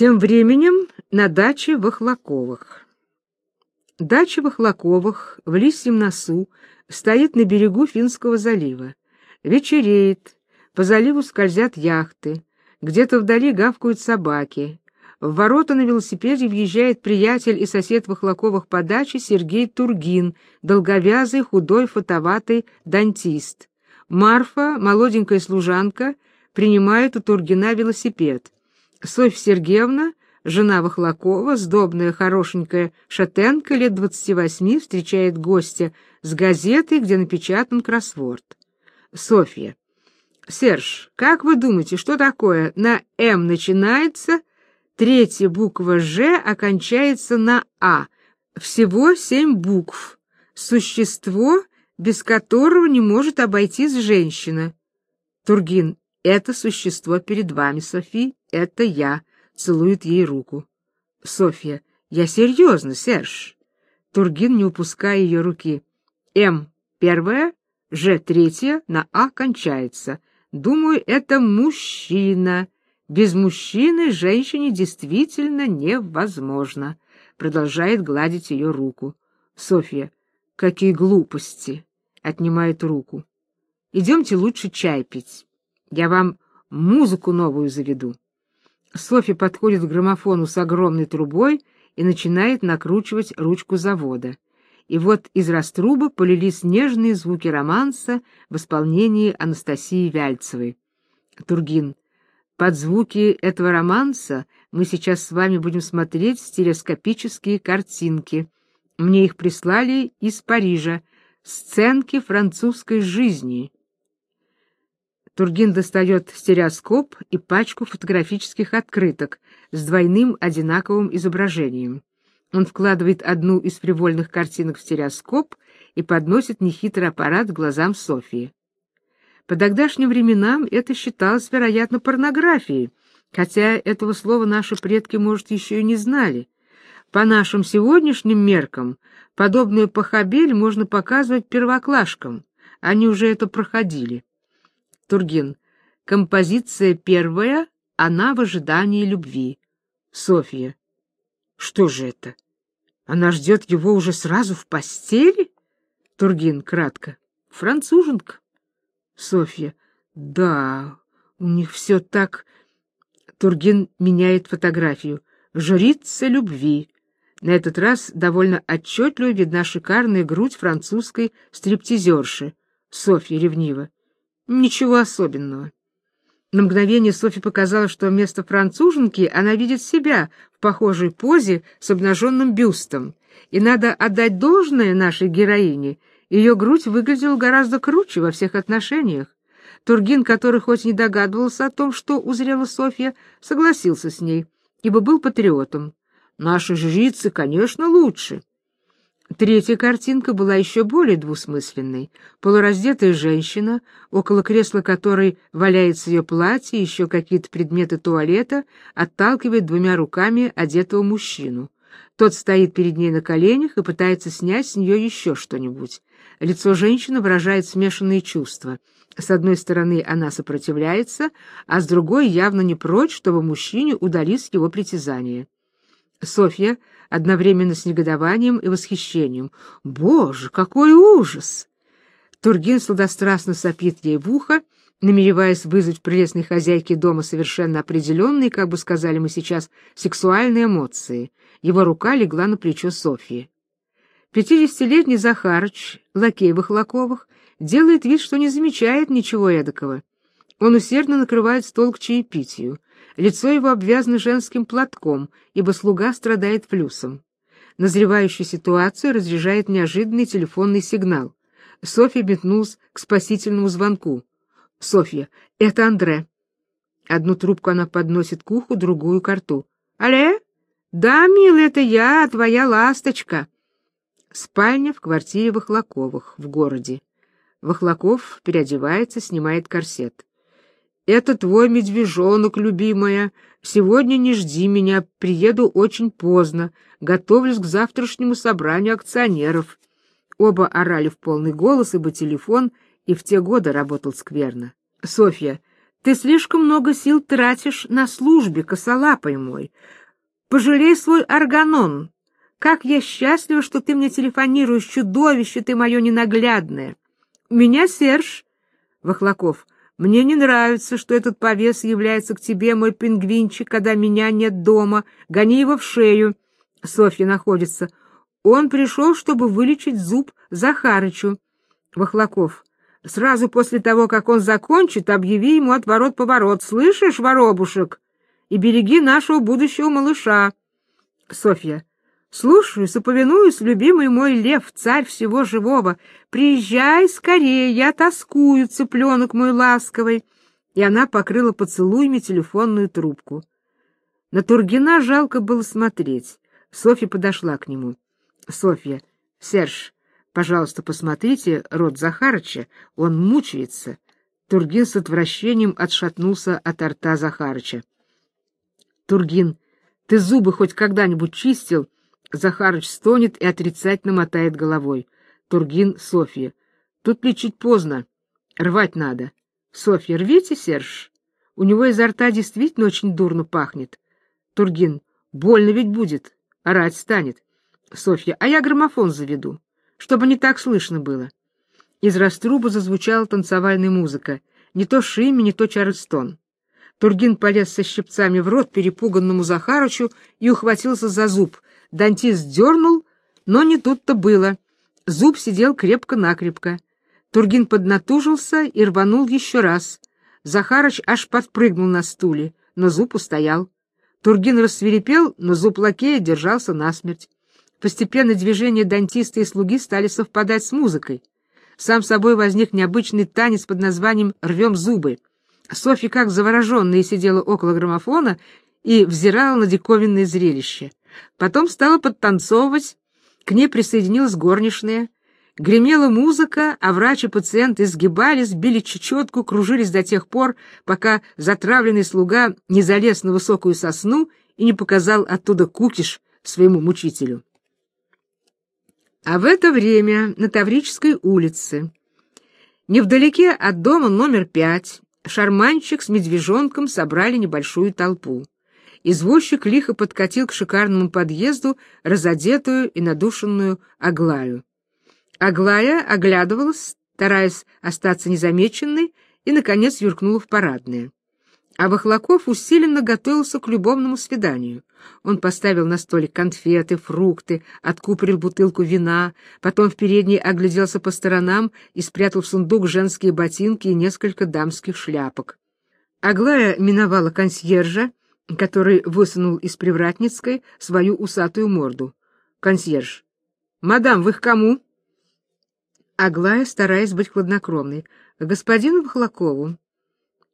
Тем временем на даче Вахлаковых. Дача Вахлаковых в Лисьем носу стоит на берегу Финского залива. Вечереет, по заливу скользят яхты, где-то вдали гавкают собаки. В ворота на велосипеде въезжает приятель и сосед Вахлаковых по даче Сергей Тургин, долговязый, худой, фотоватый дантист. Марфа, молоденькая служанка, принимает у Тургина велосипед. Софья Сергеевна, жена Вахлакова, сдобная, хорошенькая шатенка лет двадцати восьми, встречает гостя с газетой, где напечатан кроссворд. Софья. Серж, как вы думаете, что такое на «М» начинается, третья буква «Ж» окончается на «А». Всего семь букв. Существо, без которого не может обойтись женщина. Тургин. Это существо перед вами, Софи, это я. Целует ей руку. Софья. Я серьезно, Серж. Тургин, не упуская ее руки. М. Первая, Ж. Третья, на А кончается. Думаю, это мужчина. Без мужчины женщине действительно невозможно. Продолжает гладить ее руку. Софья. Какие глупости. Отнимает руку. Идемте лучше чай пить. Я вам музыку новую заведу. Софья подходит к граммофону с огромной трубой и начинает накручивать ручку завода. И вот из раструба полились нежные звуки романса в исполнении Анастасии Вяльцевой. Тургин. Под звуки этого романса мы сейчас с вами будем смотреть стереоскопические картинки. Мне их прислали из Парижа. Сценки французской жизни. Тургин достает стереоскоп и пачку фотографических открыток с двойным одинаковым изображением. Он вкладывает одну из привольных картинок в стереоскоп и подносит нехитрый аппарат к глазам Софии. По тогдашним временам это считалось, вероятно, порнографией, хотя этого слова наши предки, может, еще и не знали. По нашим сегодняшним меркам подобную похабель можно показывать первоклашкам, они уже это проходили. Тургин. Композиция первая, она в ожидании любви. Софья. Что же это? Она ждет его уже сразу в постели? Тургин кратко. Француженка. Софья. Да, у них все так... Тургин меняет фотографию. Жрица любви. На этот раз довольно отчетливо видна шикарная грудь французской стриптизерши. Софья ревниво. Ничего особенного. На мгновение Софи показалось, что вместо француженки она видит себя в похожей позе с обнаженным бюстом. И надо отдать должное нашей героине. Ее грудь выглядела гораздо круче во всех отношениях. Тургин, который хоть не догадывался о том, что узрела Софья, согласился с ней, ибо был патриотом. Наши жрицы, конечно, лучше. Третья картинка была еще более двусмысленной. Полураздетая женщина, около кресла которой валяется ее платье и еще какие-то предметы туалета, отталкивает двумя руками одетого мужчину. Тот стоит перед ней на коленях и пытается снять с нее еще что-нибудь. Лицо женщины выражает смешанные чувства. С одной стороны, она сопротивляется, а с другой явно не прочь, чтобы мужчине удались его притязания. Софья одновременно с негодованием и восхищением. «Боже, какой ужас!» Тургин сладострастно сопит ей в ухо, намереваясь вызвать прелестной хозяйке дома совершенно определенные, как бы сказали мы сейчас, сексуальные эмоции. Его рука легла на плечо Софьи. Пятидесятилетний Захарыч, лакей Вахлаковых, делает вид, что не замечает ничего эдакого. Он усердно накрывает стол к чаепитию. Лицо его обвязано женским платком, ибо слуга страдает флюсом. Назревающую ситуацию разряжает неожиданный телефонный сигнал. Софья метнулась к спасительному звонку. «Софья, это Андре». Одну трубку она подносит к уху, другую — к рту. «Алле? Да, милый, это я, твоя ласточка». Спальня в квартире Вахлаковых в городе. Вахлаков переодевается, снимает корсет. Это твой медвежонок, любимая. Сегодня не жди меня, приеду очень поздно. Готовлюсь к завтрашнему собранию акционеров. Оба орали в полный голос, ибо телефон и в те годы работал скверно. Софья, Ты слишком много сил тратишь на службе, косолапый мой. Пожалей свой органон. Как я счастлива, что ты мне телефонируешь, чудовище ты мое ненаглядное. Меня Серж. Вахлаков. Мне не нравится, что этот повес является к тебе, мой пингвинчик, когда меня нет дома. Гони его в шею. Софья находится. Он пришел, чтобы вылечить зуб Захарычу. Вахлаков. Сразу после того, как он закончит, объяви ему отворот-поворот. Слышишь, воробушек? И береги нашего будущего малыша. Софья. Слушаюсь и повинуюсь, любимый мой лев, царь всего живого. Приезжай скорее, я тоскую, цыпленок мой ласковый. И она покрыла поцелуями телефонную трубку. На Тургина жалко было смотреть. Софья подошла к нему. Софья, Серж, Пожалуйста, посмотрите рот Захарыча, он мучается. Тургин с отвращением отшатнулся от рта Захарыча. Тургин, ты зубы хоть когда-нибудь чистил? Захарыч стонет и отрицательно мотает головой. Тургин, Софья. Тут лечить поздно. Рвать надо. Софья, рвите, Серж. У него изо рта действительно очень дурно пахнет. Тургин, больно ведь будет. Орать станет. Софья, а я граммофон заведу чтобы не так слышно было. Из раструба зазвучала танцевальная музыка, не то Шимми, не то Чарльстон. Тургин полез со щипцами в рот перепуганному Захарычу и ухватился за зуб. Дантист дернул, но не тут-то было. Зуб сидел крепко-накрепко. Тургин поднатужился и рванул еще раз. Захарыч аж подпрыгнул на стуле, но зуб устоял. Тургин рассверепел, но зуб лакея держался насмерть. Постепенно движения дантиста и слуги стали совпадать с музыкой. Сам собой возник необычный танец под названием «Рвем зубы». Софья, как завороженная, сидела около граммофона и взирала на диковинное зрелище. Потом стала подтанцовывать, к ней присоединилась горничная. Гремела музыка, а врач и пациент изгибались, били чечетку, кружились до тех пор, пока затравленный слуга не залез на высокую сосну и не показал оттуда кукиш своему мучителю. А в это время на Таврической улице, невдалеке от дома номер пять, шарманщик с медвежонком собрали небольшую толпу. Извозчик лихо подкатил к шикарному подъезду разодетую и надушенную Аглаю. Аглая оглядывалась, стараясь остаться незамеченной, и, наконец, юркнула в парадное. А Вахлаков усиленно готовился к любовному свиданию. Он поставил на столик конфеты, фрукты, откупорил бутылку вина, потом в передней огляделся по сторонам и спрятал в сундук женские ботинки и несколько дамских шляпок. Аглая миновала консьержа, который высунул из привратницкой свою усатую морду. Консьерж. «Мадам, вы к кому?» Аглая, стараясь быть хладнокровной, — господину Вахлакову.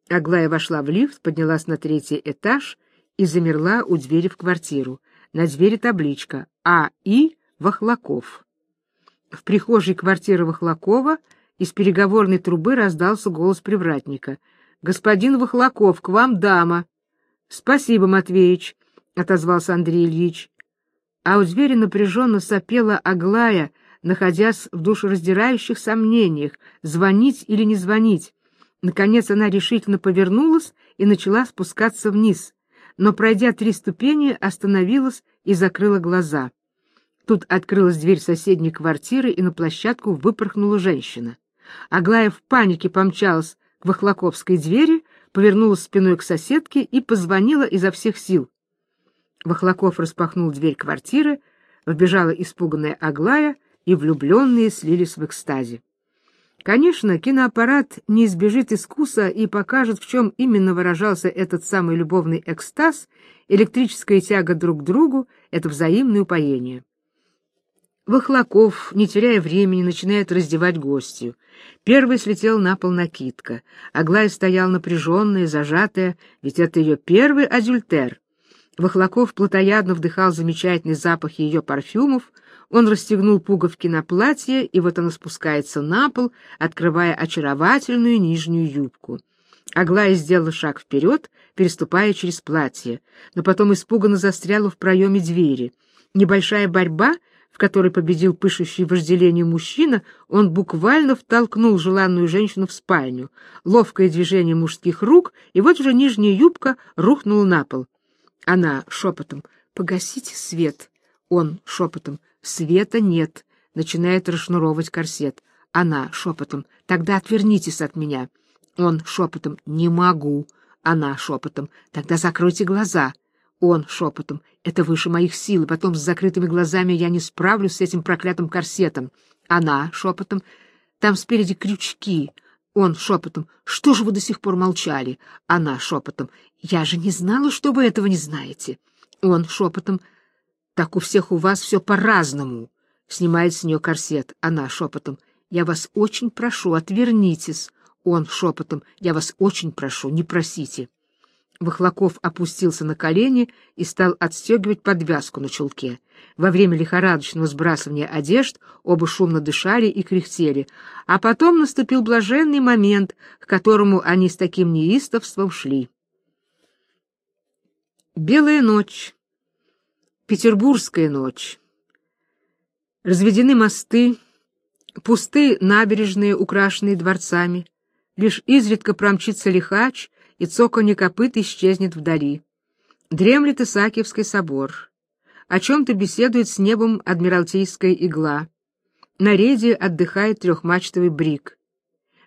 Аглая вошла в лифт, поднялась на третий этаж и замерла у двери в квартиру. На двери табличка А.И. Вахлаков. В прихожей квартиры Вахлакова из переговорной трубы раздался голос привратника. «Господин Вахлаков, к вам дама». «Спасибо, Матвеич», — отозвался Андрей Ильич. А у двери напряженно сопела Аглая, находясь в душераздирающих сомнениях, звонить или не звонить. Наконец она решительно повернулась и начала спускаться вниз, но, пройдя три ступени, остановилась и закрыла глаза. Тут открылась дверь соседней квартиры, и на площадку выпорхнула женщина. Аглая в панике помчалась к Вахлаковской двери, повернулась спиной к соседке и позвонила изо всех сил. Вахлаков распахнул дверь квартиры, вбежала испуганная Аглая, и влюбленные слились в экстазе. Конечно, киноаппарат не избежит искуса и покажет, в чем именно выражался этот самый любовный экстаз, электрическая тяга друг к другу, это взаимное упоение. Вахлаков, не теряя времени, начинает раздевать гостью. Первый слетел на пол накидка. Аглая стояла напряженная, зажатая, ведь это ее первый адюльтер. Вахлаков плотоядно вдыхал замечательный запах ее парфюмов — он расстегнул пуговки на платье, и вот оно спускается на пол, открывая очаровательную нижнюю юбку. Аглая сделала шаг вперед, переступая через платье, но потом испуганно застряла в проеме двери. Небольшая борьба, в которой победил пышущий вожделение мужчина, он буквально втолкнул желанную женщину в спальню. Ловкое движение мужских рук, и вот уже нижняя юбка рухнула на пол. Она шепотом «Погасите свет». Он шепотом «Света нет». Начинает расшнуровывать корсет. Она шепотом «Тогда отвернитесь от меня». Он шепотом «Не могу». Она шепотом «Тогда закройте глаза». Он шепотом «Это выше моих сил, и потом с закрытыми глазами я не справлюсь с этим проклятым корсетом». Она шепотом «Там спереди крючки». Он шепотом «Что же вы до сих пор молчали?» Она шепотом «Я же не знала, что вы этого не знаете». Он шепотом «Так у всех у вас все по-разному». Снимает с нее корсет. Она шепотом «Я вас очень прошу, отвернитесь». Он шепотом «Я вас очень прошу, не просите». Вахлаков опустился на колени и стал отстегивать подвязку на чулке. Во время лихорадочного сбрасывания одежд оба шумно дышали и кряхтели, а потом наступил блаженный момент, к которому они с таким неистовством шли. Белая ночь, петербургская ночь. Разведены мосты, пустые набережные, украшенные дворцами, Лишь изредка промчится лихач, и цоканье копыт исчезнет вдали. Дремлет Исаакиевский собор. О чем-то беседует с небом адмиралтейская игла. На рейде отдыхает трехмачтовый брик.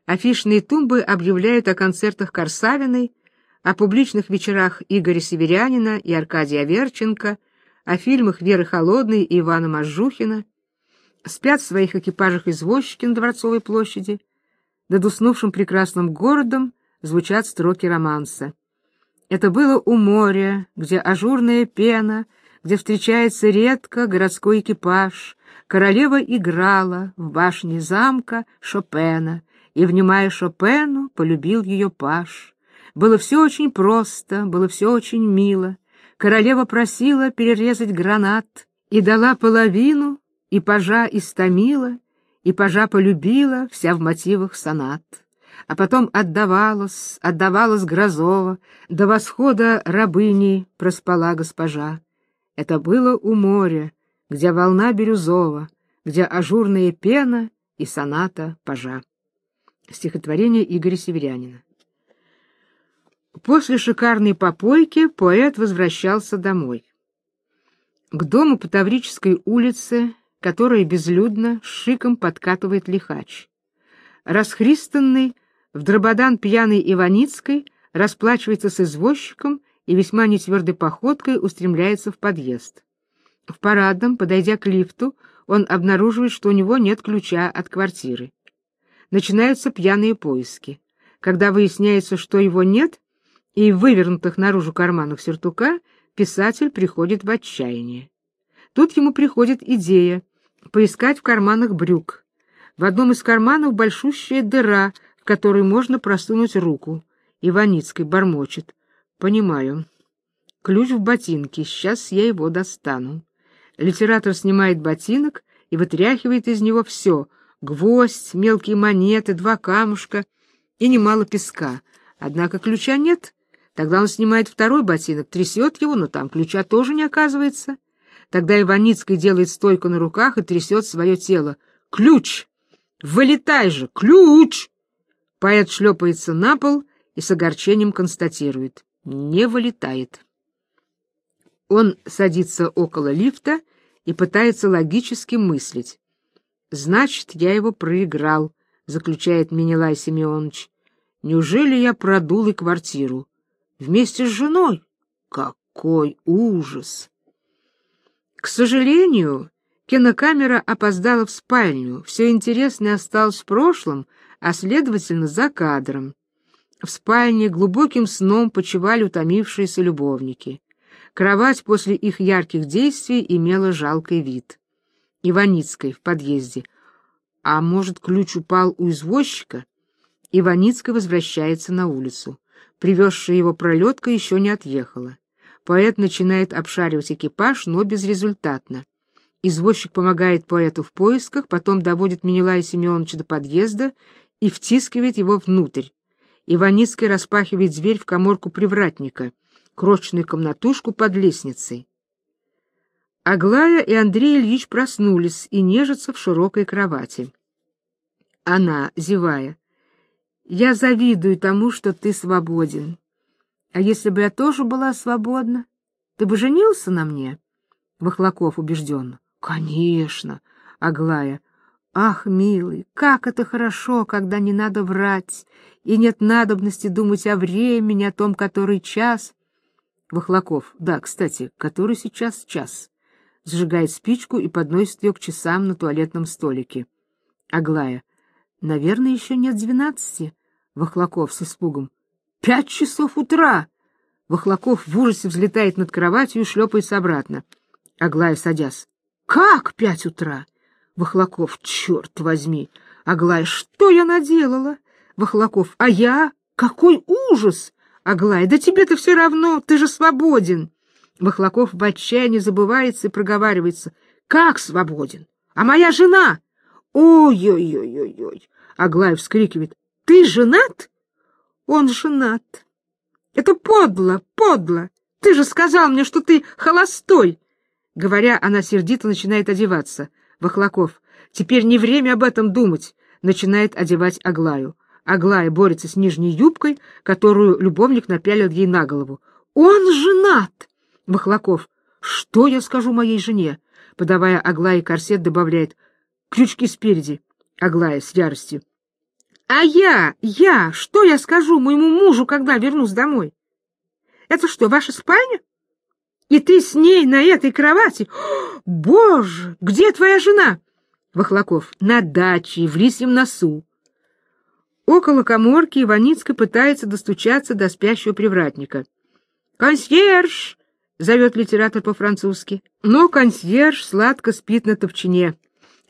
Афишные тумбы объявляют о концертах Корсавиной, о публичных вечерах Игоря Северянина и Аркадия Верченко, о фильмах Веры Холодной и Ивана Мажухина. Спят в своих экипажах извозчики на Дворцовой площади, над уснувшим прекрасным городом звучат строки романса. Это было у моря, где ажурная пена, где встречается редко городской экипаж. Королева играла в башне замка Шопена, и, внимая Шопену, полюбил ее паж. Было все очень просто, было все очень мило. Королева просила перерезать гранат и дала половину, и пажа истомила, и пажа полюбила вся в мотивах сонат. А потом отдавалась, отдавалась Грозова, до восхода рабыни проспала госпожа. Это было у моря, где волна бирюзова, где ажурная пена и соната пажа. Стихотворение Игоря Северянина. После шикарной попойки поэт возвращался домой. К дому по Таврической улице которое безлюдно шиком подкатывает лихач. Расхристанный, в дрободан пьяный Иваницкой расплачивается с извозчиком и весьма нетвердой походкой устремляется в подъезд. В парадном, подойдя к лифту, он обнаруживает, что у него нет ключа от квартиры. Начинаются пьяные поиски. Когда выясняется, что его нет, и в вывернутых наружу карманах сюртука писатель приходит в отчаяние. Тут ему приходит идея поискать в карманах брюк. В одном из карманов большущая дыра, в которой можно просунуть руку. Иваницкий бормочет. Понимаю. Ключ в ботинке, сейчас я его достану. Литератор снимает ботинок и вытряхивает из него все — гвоздь, мелкие монеты, два камушка и немало песка. Однако ключа нет. Тогда он снимает второй ботинок, трясет его, но там ключа тоже не оказывается. Тогда Иваницкий делает стойку на руках и трясет свое тело. «Ключ! Вылетай же! Ключ!» Поэт шлепается на пол и с огорчением констатирует. Не вылетает. Он садится около лифта и пытается логически мыслить. «Значит, я его проиграл», — заключает Менелай Семенович. «Неужели я продул и квартиру? Вместе с женой? Какой ужас!» К сожалению, кинокамера опоздала в спальню, все интересное осталось в прошлом, а, следовательно, за кадром. В спальне глубоким сном почивали утомившиеся любовники. Кровать после их ярких действий имела жалкий вид. Иваницкой в подъезде. А может, ключ упал у извозчика? Иваницкая возвращается на улицу. Привезшая его пролетка еще не отъехала. Поэт начинает обшаривать экипаж, но безрезультатно. Извозчик помогает поэту в поисках, потом доводит Менелая Семеновича до подъезда и втискивает его внутрь. Иваницкий распахивает дверь в коморку привратника, крошечную комнатушку под лестницей. Аглая и Андрей Ильич проснулись и нежатся в широкой кровати. Она, зевая, «Я завидую тому, что ты свободен. А если бы я тоже была свободна, ты бы женился на мне?» Вахлаков убежденно. «Конечно!» Аглая. «Ах, милый, как это хорошо, когда не надо врать, и нет надобности думать о времени, о том, который час». Вахлаков. «Да, кстати, который сейчас час?» Зажигает спичку и подносит ее к часам на туалетном столике. Аглая. «Наверное, еще нет двенадцати». Вахлаков с испугом. «Пять часов утра!» Вахлаков в ужасе взлетает над кроватью и шлепается обратно. Аглая, садясь. «Как пять утра?» Вахлаков, черт возьми! Аглая, что я наделала? Вахлаков, а я? Какой ужас! Аглая, да тебе-то все равно, ты же свободен. Вахлаков в отчаянии забывается и проговаривается. Как свободен? А моя жена? Ой-ой-ой-ой-ой! Аглая вскрикивает. Ты женат? Он женат. Это подло, подло. Ты же сказал мне, что ты холостой. Говоря, она сердито начинает одеваться. Вахлаков. Теперь не время об этом думать. Начинает одевать Аглаю. Аглая борется с нижней юбкой, которую любовник напялил ей на голову. Он женат! Вахлаков. Что я скажу моей жене? Подавая Аглае корсет, добавляет. Крючки спереди. Аглая с яростью. А я, я, что я скажу моему мужу, когда вернусь домой? Это что, ваша спальня? И ты с ней на этой кровати? Боже, где твоя жена? Вахлаков. На даче, в лисьем носу. Около коморки Иваницкая пытается достучаться до спящего привратника. «Консьерж!» — зовет литератор по-французски. Но консьерж сладко спит на топчине.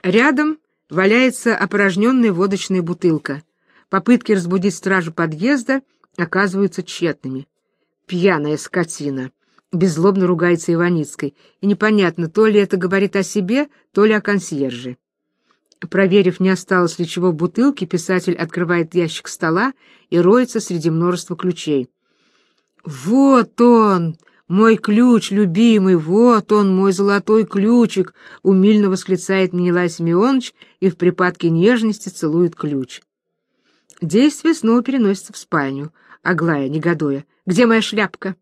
Рядом валяется опорожненная водочная бутылка. Попытки разбудить стражу подъезда оказываются тщетными. Пьяная скотина беззлобно ругается Иваницкой, и непонятно, то ли это говорит о себе, то ли о консьерже. Проверив, не осталось ли чего в бутылке, писатель открывает ящик стола и роется среди множества ключей. «Вот он, мой ключ, любимый, вот он, мой золотой ключик!» — умильно восклицает Менелай Семенович и в припадке нежности целует ключ. Действие снова переносится в спальню. Аглая, негодуя. «Где моя шляпка?»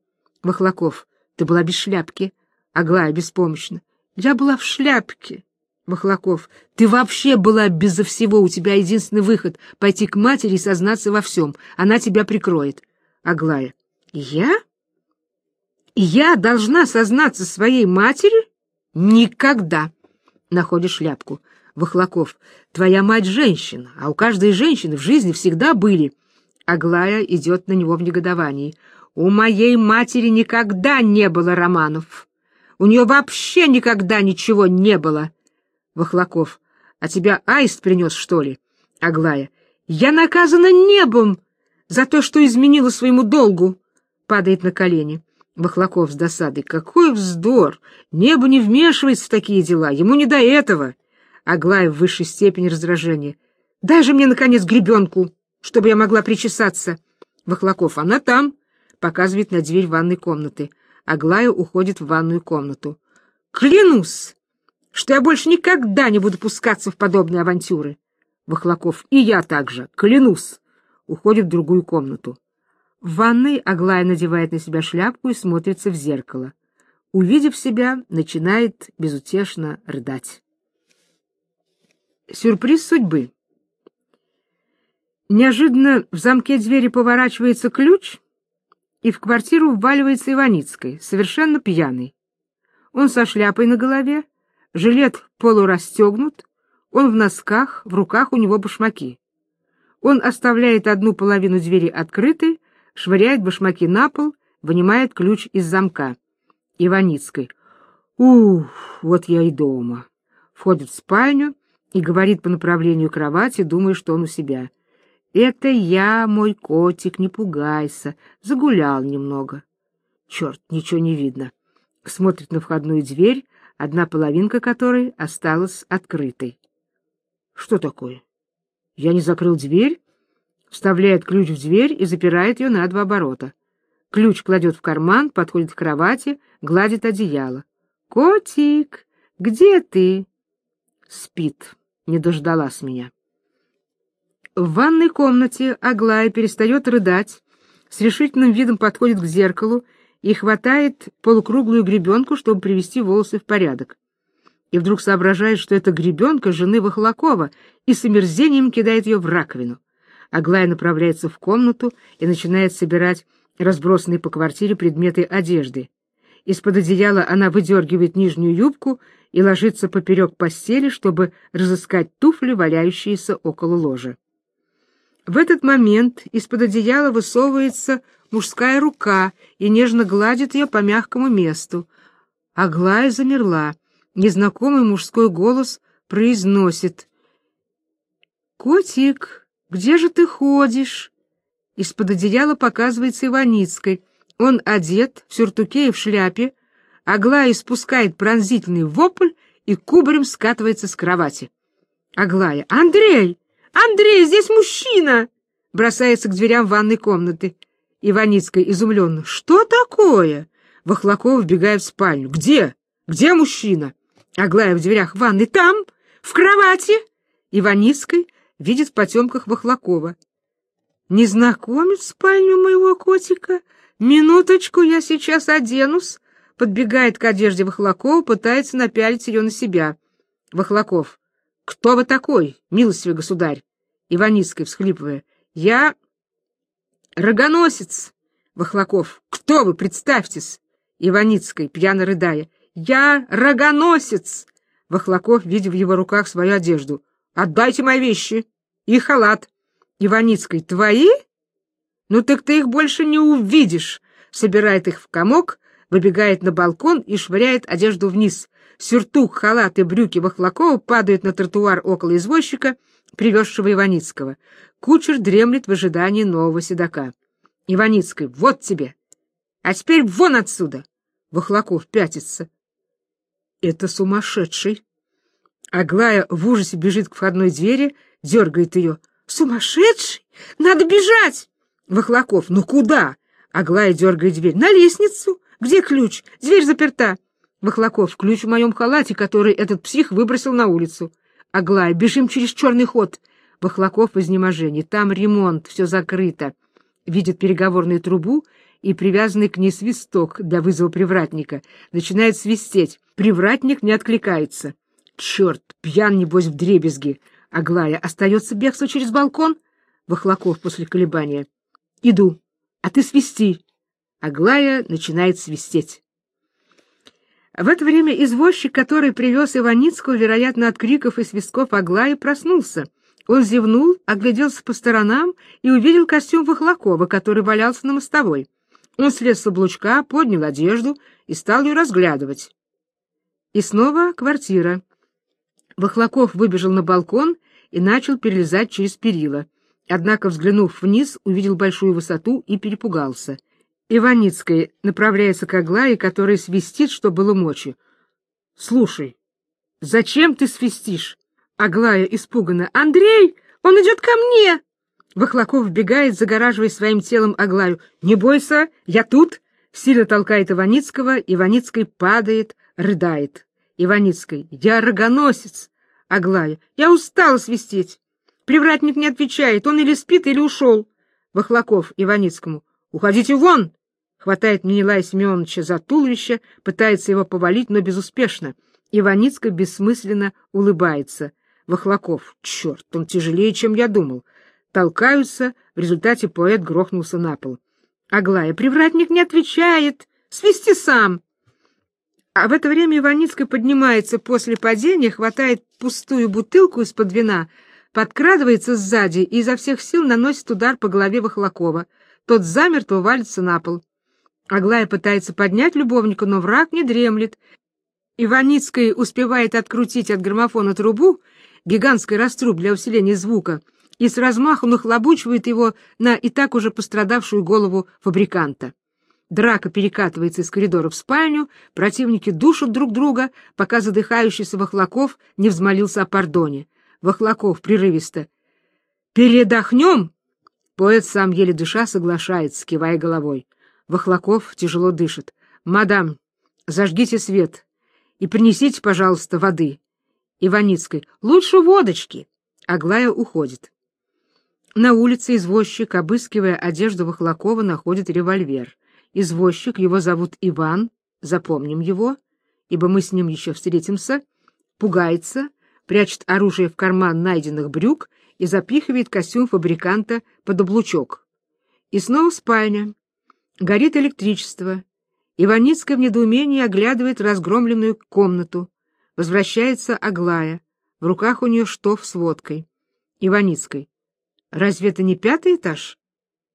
Вахлаков. Ты была без шляпки. Аглая беспомощно. Я была в шляпке. Махлаков, ты вообще была безо всего, у тебя единственный выход — пойти к матери и сознаться во всем. Она тебя прикроет. Аглая, я? Я должна сознаться своей матери? Никогда. Находишь шляпку. Вахлаков, твоя мать женщина, а у каждой женщины в жизни всегда были. Аглая идет на него в негодовании. У моей матери никогда не было романов. У нее вообще никогда ничего не было. Вахлаков. А тебя аист принес, что ли? Аглая. Я наказана небом за то, что изменила своему долгу. Падает на колени. Вахлаков с досадой. Какой вздор! Небо не вмешивается в такие дела, ему не до этого. Аглая в высшей степени раздражения. Дай же мне, наконец, гребенку, чтобы я могла причесаться. Вахлаков. Она там показывает на дверь ванной комнаты. Аглая уходит в ванную комнату. «Клянусь, что я больше никогда не буду пускаться в подобные авантюры!» Вахлаков. «И я также, клянусь!» Уходит в другую комнату. В ванной Аглая надевает на себя шляпку и смотрится в зеркало. Увидев себя, начинает безутешно рыдать. Сюрприз судьбы. Неожиданно в замке двери поворачивается ключ — и в квартиру вваливается Иваницкой, совершенно пьяный. Он со шляпой на голове, жилет полурастегнут, он в носках, в руках у него башмаки. Он оставляет одну половину двери открытой, швыряет башмаки на пол, вынимает ключ из замка. Иваницкой. «Ух, вот я и дома». Входит в спальню и говорит по направлению кровати, думая, что он у себя. Это я, мой котик, не пугайся. Загулял немного. Черт, ничего не видно. Смотрит на входную дверь, одна половинка которой осталась открытой. Что такое? Я не закрыл дверь? Вставляет ключ в дверь и запирает ее на два оборота. Ключ кладет в карман, подходит к кровати, гладит одеяло. Котик, где ты? Спит, не дождалась меня. В ванной комнате Аглая перестает рыдать, с решительным видом подходит к зеркалу и хватает полукруглую гребенку, чтобы привести волосы в порядок. И вдруг соображает, что это гребенка жены Вахлакова, и с омерзением кидает ее в раковину. Аглая направляется в комнату и начинает собирать разбросанные по квартире предметы одежды. Из-под одеяла она выдергивает нижнюю юбку и ложится поперек постели, чтобы разыскать туфли, валяющиеся около ложа. В этот момент из-под одеяла высовывается мужская рука и нежно гладит ее по мягкому месту. Аглая замерла. Незнакомый мужской голос произносит. «Котик, где же ты ходишь?» Из-под одеяла показывается Иваницкой. Он одет в сюртуке и в шляпе. Аглая испускает пронзительный вопль и кубарем скатывается с кровати. Аглая. «Андрей! Андрей, здесь мужчина!» Бросается к дверям ванной комнаты. Иваницкая изумленно. «Что такое?» Вахлаков вбегает в спальню. «Где? Где мужчина?» Аглая в дверях ванны. «Там, в кровати!» Иваницкой видит в потемках Вахлакова. «Незнакомец в спальню моего котика? Минуточку, я сейчас оденусь!» Подбегает к одежде Вахлакова, пытается напялить ее на себя. Вахлаков. «Кто вы такой, милостивый государь?» Иваницкой, всхлипывая. «Я Рогоносец! Вахлаков. Кто вы? Представьтесь! Иваницкой, пьяно рыдая. Я рогоносец! Вахлаков, видя в его руках свою одежду. Отдайте мои вещи и халат. Иваницкой. Твои? Ну так ты их больше не увидишь. Собирает их в комок, выбегает на балкон и швыряет одежду вниз. Сюртук, халат и брюки Вахлакова падают на тротуар около извозчика, привезшего Иваницкого. Кучер дремлет в ожидании нового седока. Иваницкой, вот тебе! А теперь вон отсюда! Вахлаков пятится. Это сумасшедший. Аглая в ужасе бежит к входной двери, дергает ее. Сумасшедший? Надо бежать! Вахлаков, ну куда? Аглая дергает дверь. На лестницу. Где ключ? Дверь заперта. Вахлаков, ключ в моем халате, который этот псих выбросил на улицу. Аглая, бежим через черный ход. Бахлаков в изнеможении. Там ремонт, все закрыто. Видит переговорную трубу и привязанный к ней свисток для вызова привратника. Начинает свистеть. Привратник не откликается. Черт, пьян, небось, в дребезги. Аглая, остается бегство через балкон? Бахлаков после колебания. Иду. А ты свисти. Аглая начинает свистеть. В это время извозчик, который привез Иваницкую, вероятно, от криков и свистков Аглаи, проснулся. Он зевнул, огляделся по сторонам и увидел костюм Вахлакова, который валялся на мостовой. Он слез с облучка, поднял одежду и стал ее разглядывать. И снова квартира. Вахлаков выбежал на балкон и начал перелезать через перила. Однако, взглянув вниз, увидел большую высоту и перепугался. Иваницкая направляется к Аглае, которая свистит, что было мочи. — Слушай, зачем ты свистишь? Аглая испуганно. — Андрей, он идет ко мне! Вахлаков вбегает, загораживая своим телом Аглаю. — Не бойся, я тут! Сильно толкает Иваницкого, Иваницкой падает, рыдает. Иваницкой. — Я рогоносец! Аглая. — Я устала свистеть. Привратник не отвечает, он или спит, или ушел. Вахлаков Иваницкому. — Уходите вон! Хватает Менелая Семеновича за туловище, пытается его повалить, но безуспешно. Иваницкая бессмысленно улыбается. Вахлаков. Черт, он тяжелее, чем я думал. Толкаются, в результате поэт грохнулся на пол. Аглая. Привратник не отвечает. Свисти сам. А в это время Иваницкая поднимается после падения, хватает пустую бутылку из-под вина, подкрадывается сзади и изо всех сил наносит удар по голове Вахлакова. Тот замертво валится на пол. Аглая пытается поднять любовника, но враг не дремлет. Иваницкая успевает открутить от граммофона трубу, гигантский раструб для усиления звука, и с размаху нахлобучивает его на и так уже пострадавшую голову фабриканта. Драка перекатывается из коридора в спальню, противники душат друг друга, пока задыхающийся Вахлаков не взмолился о пардоне. Вахлаков прерывисто. «Передохнем?» Поэт сам еле дыша соглашается, кивая головой. Вахлаков тяжело дышит. «Мадам, зажгите свет. И принесите, пожалуйста, воды. Иваницкой. Лучше водочки. Аглая уходит. На улице извозчик, обыскивая одежду Вахлакова, находит револьвер. Извозчик, его зовут Иван, запомним его, ибо мы с ним еще встретимся, пугается, прячет оружие в карман найденных брюк и запихивает костюм фабриканта под облучок. И снова спальня. Горит электричество. Иваницкая в недоумении оглядывает разгромленную комнату. Возвращается Аглая. В руках у нее штоф с водкой. Иваницкой. Разве это не пятый этаж?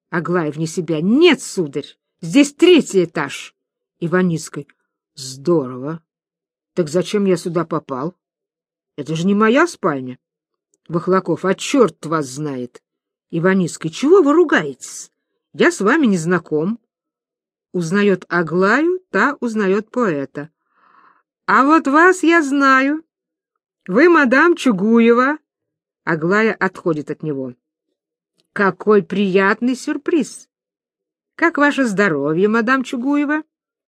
Аглая вне себя. Нет, сударь, здесь третий этаж. Иваницкой. Здорово. Так зачем я сюда попал? Это же не моя спальня. Вахлаков. А черт вас знает. Иваницкой. Чего вы ругаетесь? Я с вами не знаком. Узнает Аглаю, та узнает поэта. А вот вас я знаю. Вы мадам Чугуева. Аглая отходит от него. Какой приятный сюрприз! Как ваше здоровье, мадам Чугуева?